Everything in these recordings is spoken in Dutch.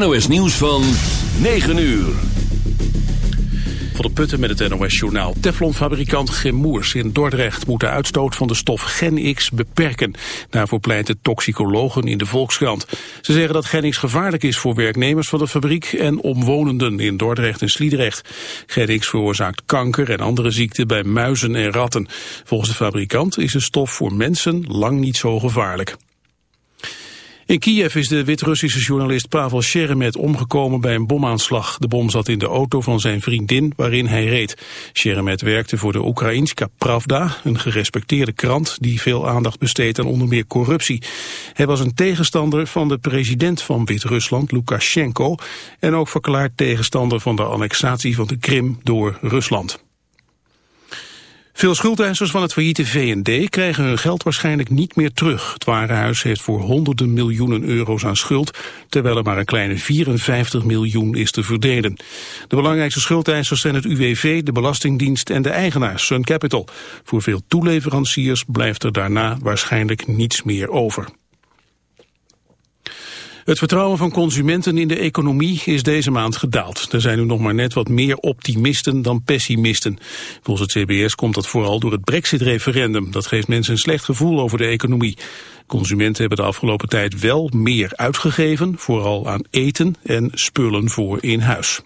NOS Nieuws van 9 uur. Van de Putten met het NOS-journaal. Teflonfabrikant Gemoers in Dordrecht moet de uitstoot van de stof Gen-X beperken. Daarvoor pleiten toxicologen in de Volkskrant. Ze zeggen dat Gen-X gevaarlijk is voor werknemers van de fabriek en omwonenden in Dordrecht en Sliedrecht. Gen-X veroorzaakt kanker en andere ziekten bij muizen en ratten. Volgens de fabrikant is de stof voor mensen lang niet zo gevaarlijk. In Kiev is de Wit-Russische journalist Pavel Sheremet omgekomen bij een bomaanslag. De bom zat in de auto van zijn vriendin waarin hij reed. Sheremet werkte voor de Oekraïnska Pravda, een gerespecteerde krant die veel aandacht besteedt aan onder meer corruptie. Hij was een tegenstander van de president van Wit-Rusland, Lukashenko, en ook verklaard tegenstander van de annexatie van de Krim door Rusland. Veel schuldeisers van het failliete VND krijgen hun geld waarschijnlijk niet meer terug. Het Warenhuis heeft voor honderden miljoenen euro's aan schuld, terwijl er maar een kleine 54 miljoen is te verdelen. De belangrijkste schuldeisers zijn het UWV, de Belastingdienst en de eigenaar Sun Capital. Voor veel toeleveranciers blijft er daarna waarschijnlijk niets meer over. Het vertrouwen van consumenten in de economie is deze maand gedaald. Er zijn nu nog maar net wat meer optimisten dan pessimisten. Volgens het CBS komt dat vooral door het brexit-referendum. Dat geeft mensen een slecht gevoel over de economie. Consumenten hebben de afgelopen tijd wel meer uitgegeven, vooral aan eten en spullen voor in huis.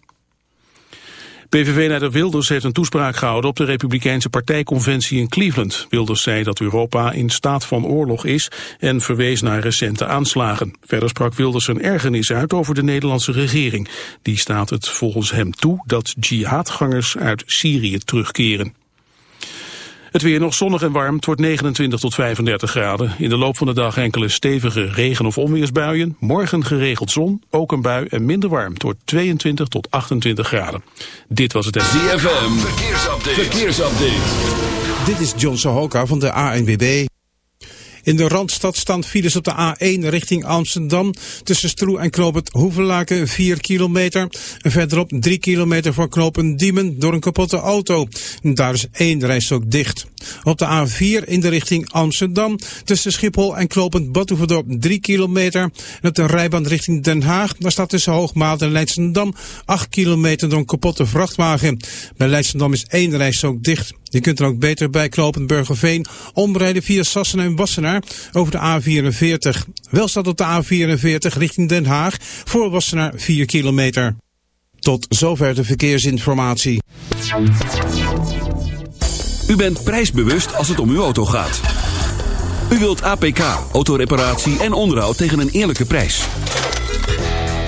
PVV-leider Wilders heeft een toespraak gehouden op de Republikeinse partijconventie in Cleveland. Wilders zei dat Europa in staat van oorlog is en verwees naar recente aanslagen. Verder sprak Wilders zijn ergernis uit over de Nederlandse regering. Die staat het volgens hem toe dat jihadgangers uit Syrië terugkeren. Het weer nog zonnig en warm. Het wordt 29 tot 35 graden. In de loop van de dag enkele stevige regen- of onweersbuien. Morgen geregeld zon, ook een bui en minder warm. Het wordt 22 tot 28 graden. Dit was het ZFM. Verkeersupdate. Verkeersupdate. Dit is John Sohoka van de ANWB. In de Randstad staan files op de A1 richting Amsterdam. Tussen Stroe en Knoopend Hoevelaken 4 kilometer. En verderop 3 kilometer voor Knoopend Diemen door een kapotte auto. Daar is één rijstok dicht. Op de A4 in de richting Amsterdam. Tussen Schiphol en Knopend Badhoevedorp 3 kilometer. En op de rijbaan richting Den Haag. Daar staat tussen Hoogmaat en Leidsendam 8 kilometer door een kapotte vrachtwagen. Bij Leidsendam is één rijstok dicht. Je kunt er ook beter bij knopen Burgerveen omrijden via Sassen en Wassenaar over de A44. Wel staat op de A44 richting Den Haag voor Wassenaar 4 kilometer. Tot zover de verkeersinformatie. U bent prijsbewust als het om uw auto gaat. U wilt APK, autoreparatie en onderhoud tegen een eerlijke prijs.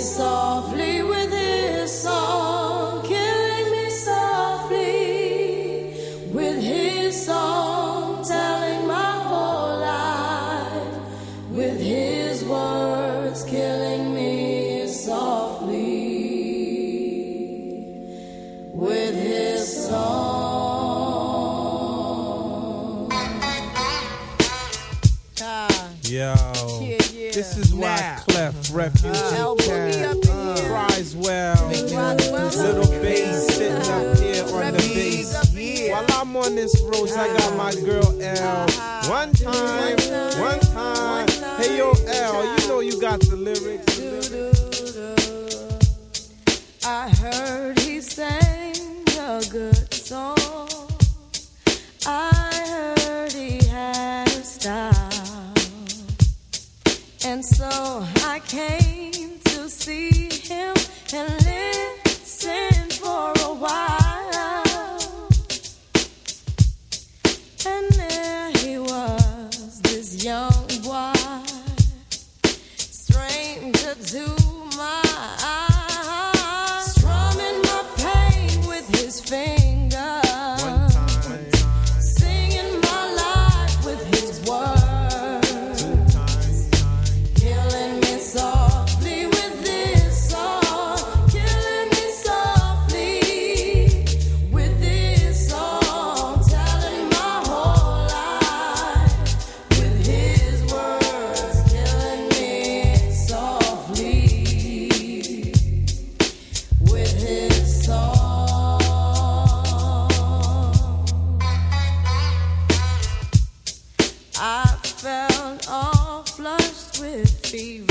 softly with his song, killing me softly with his song, telling my whole life with his words, killing me softly with his song. Yo. This is why Cleft Refuge. I got my girl L. Uh-huh. One time, one time. Hey yo, L, fever.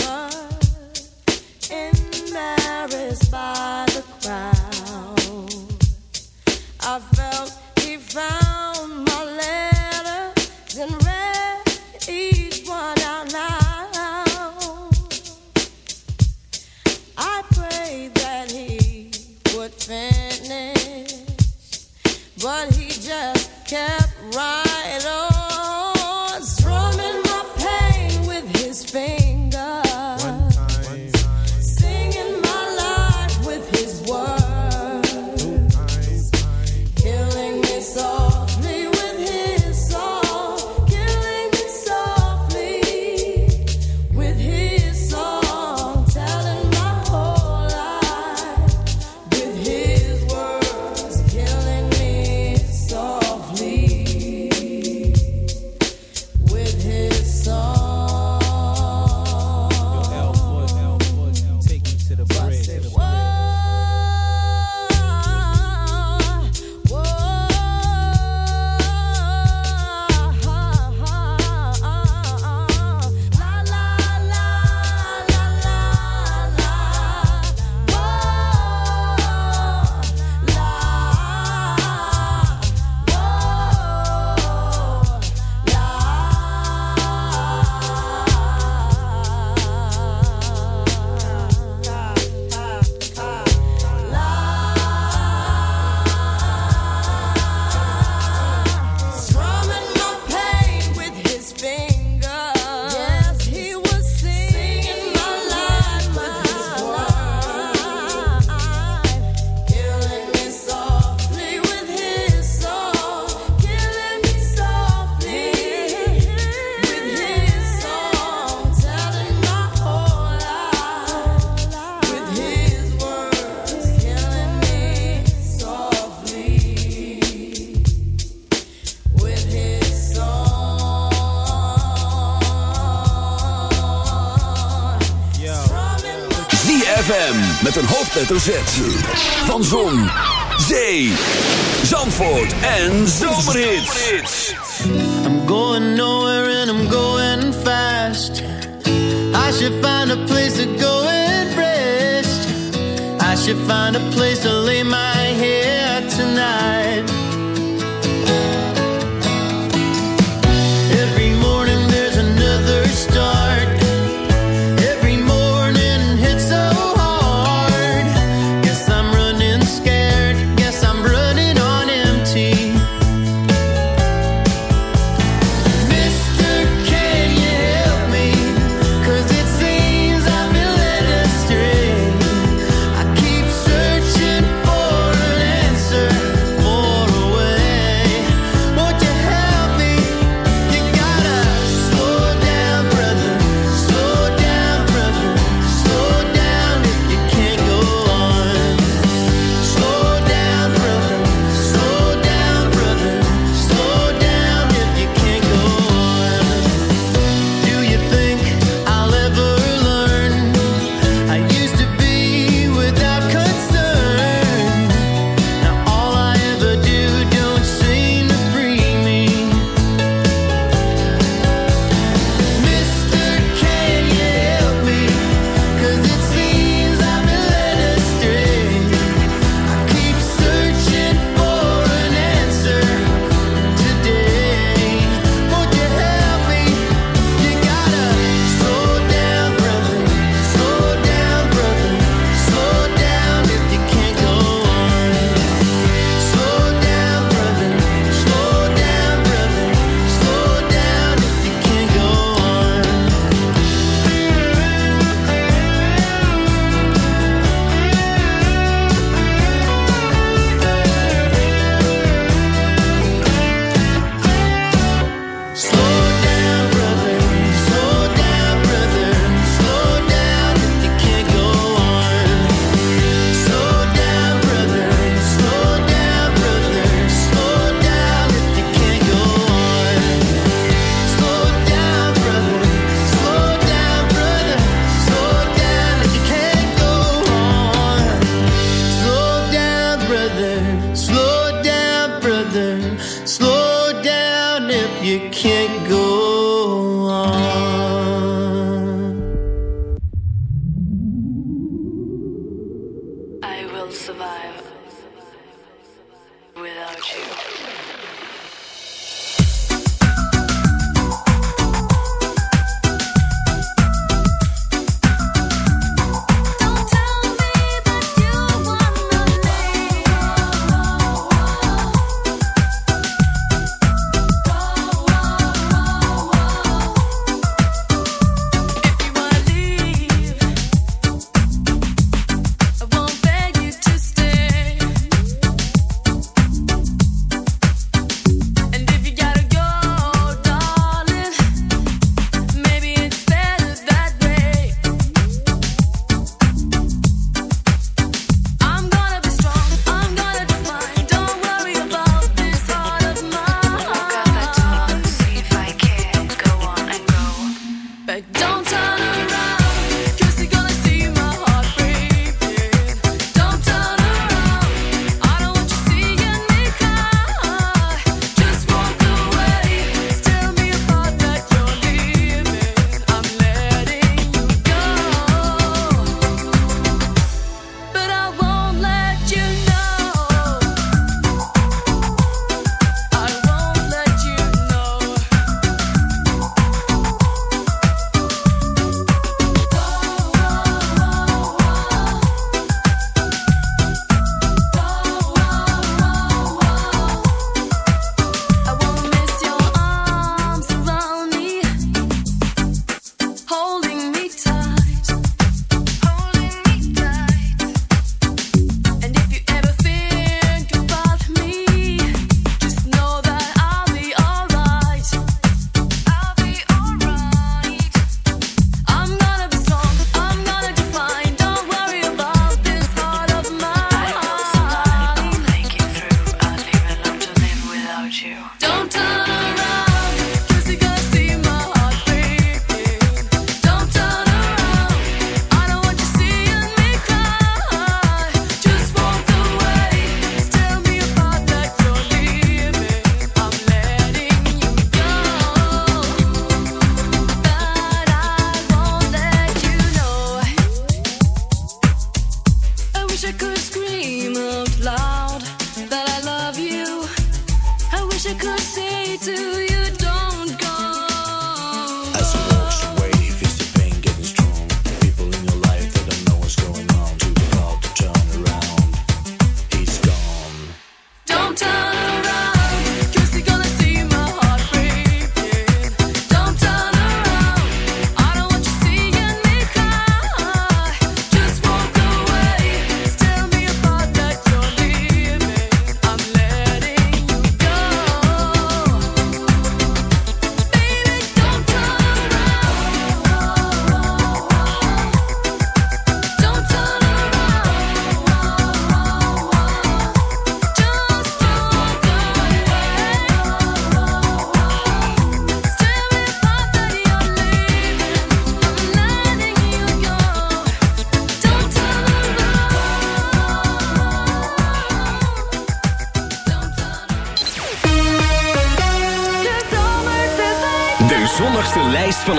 Van Zon, Zee, Zandvoort en Zomerhits. I'm going nowhere and I'm going fast. I should find a place to go and rest. I should find a place to lay my head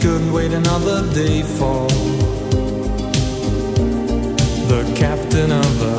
couldn't wait another day for the captain of the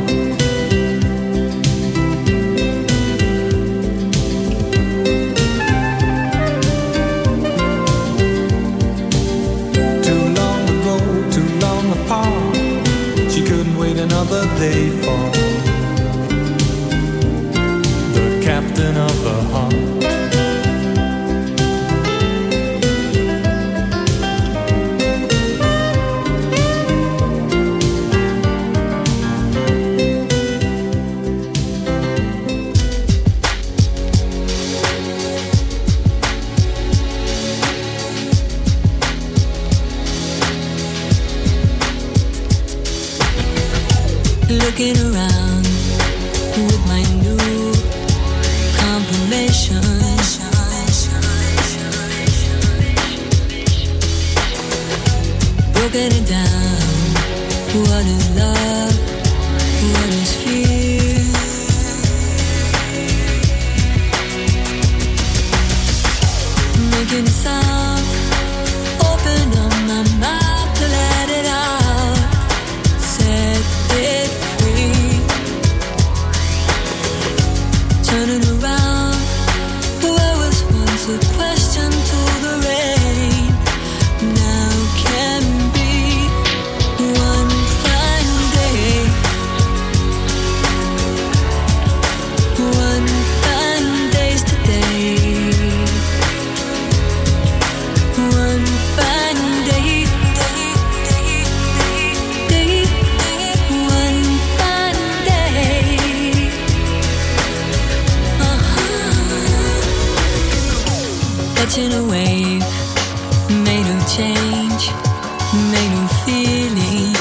they fall in a wave made of change, made of feeling.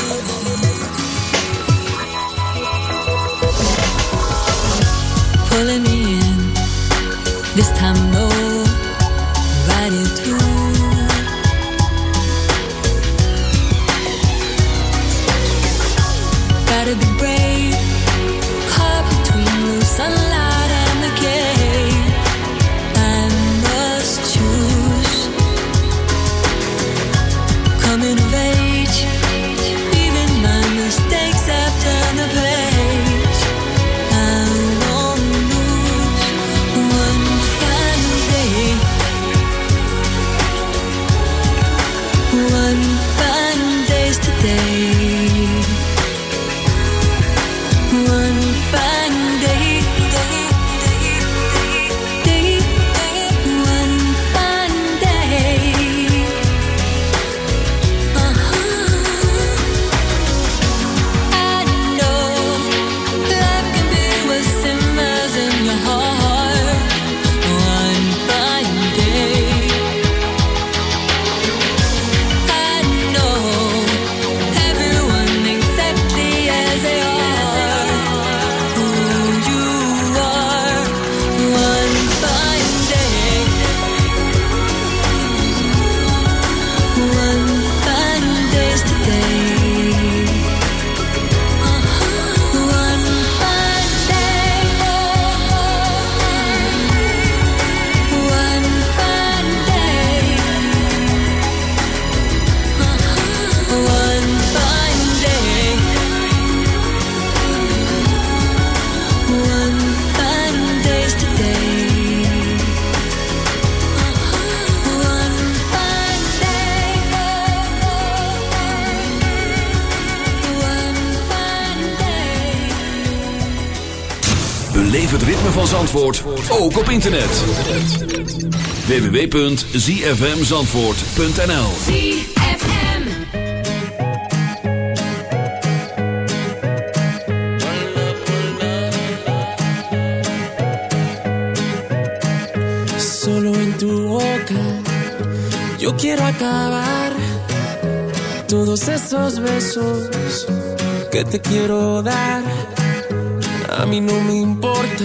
Pulling me in this time. van Zandvoort ook op internet. www.zfmzandvoort.nl ZFM Solo in tu boca Yo quiero acabar Todos esos besos Que te quiero dar. A mí no me importa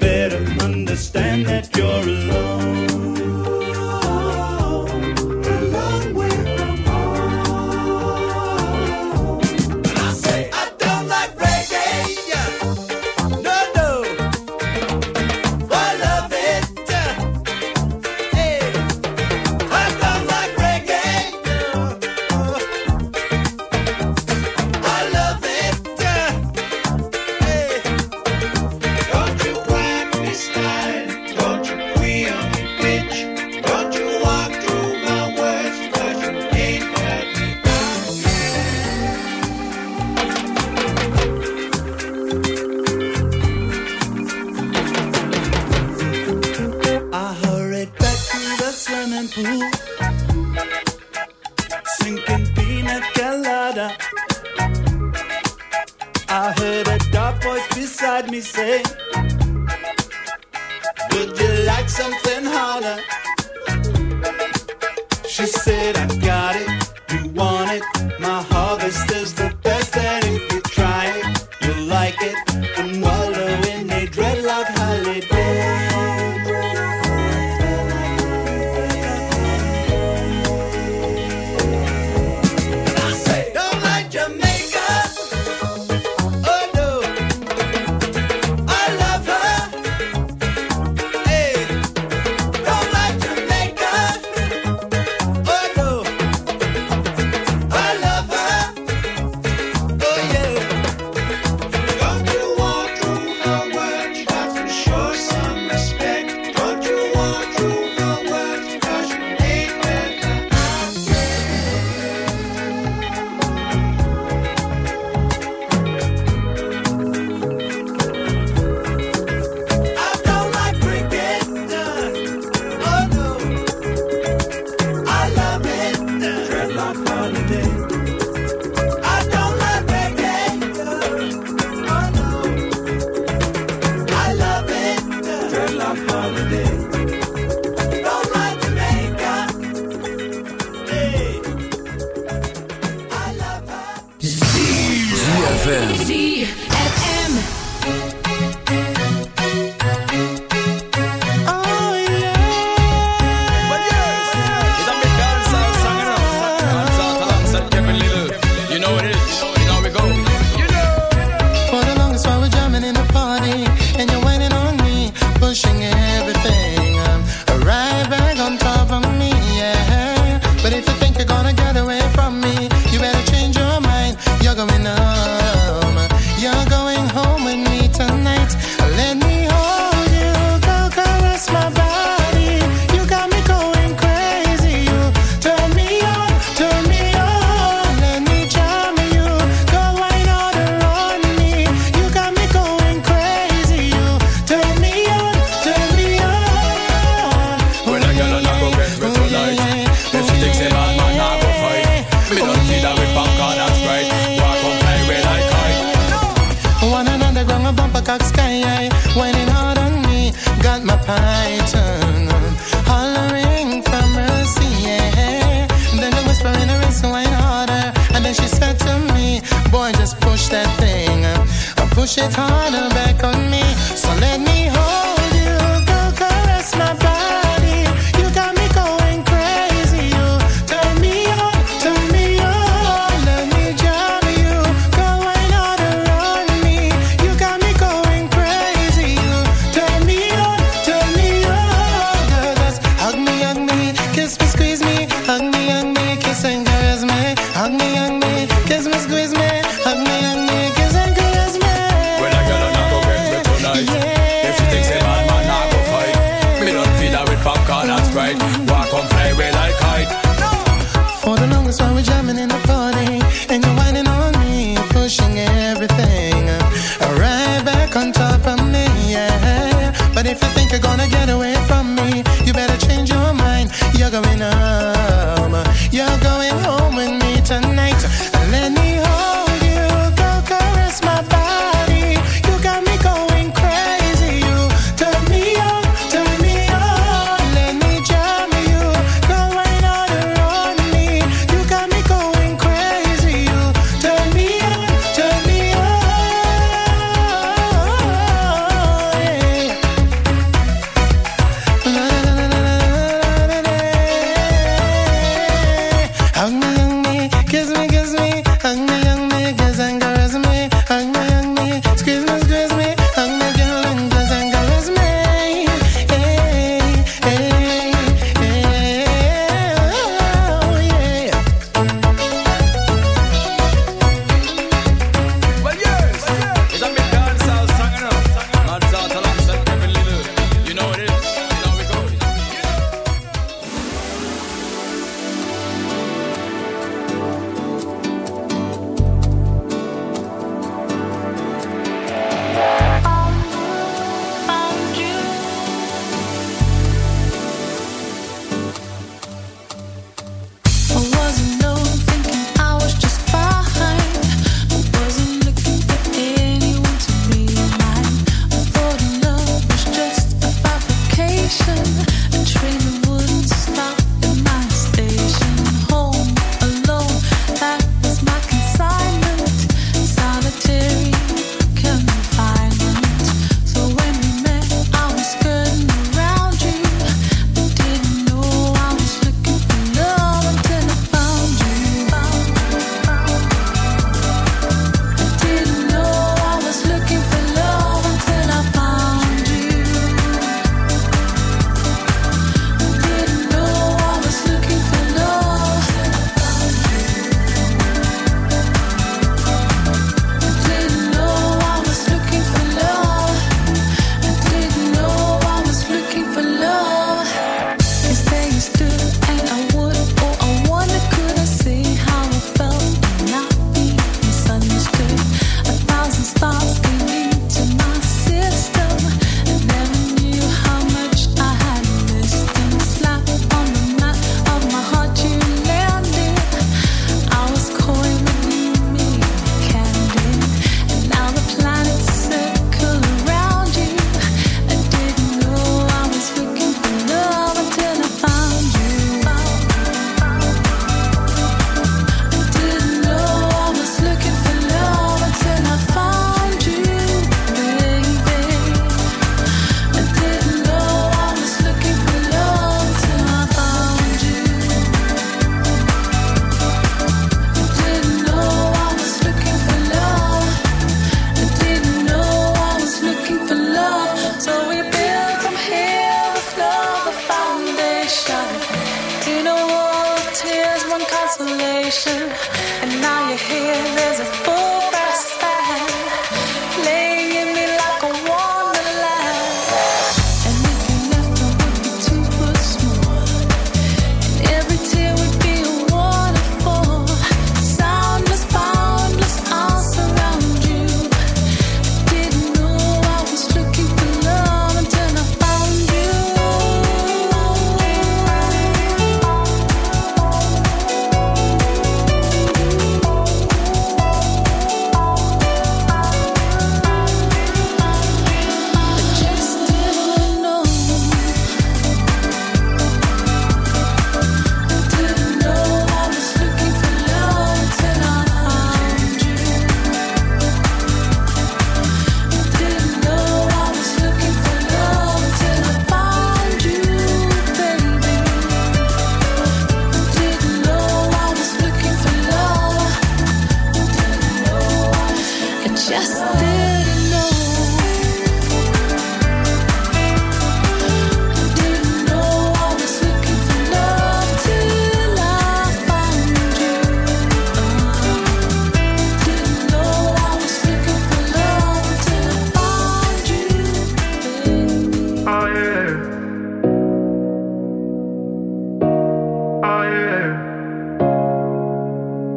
Better understand that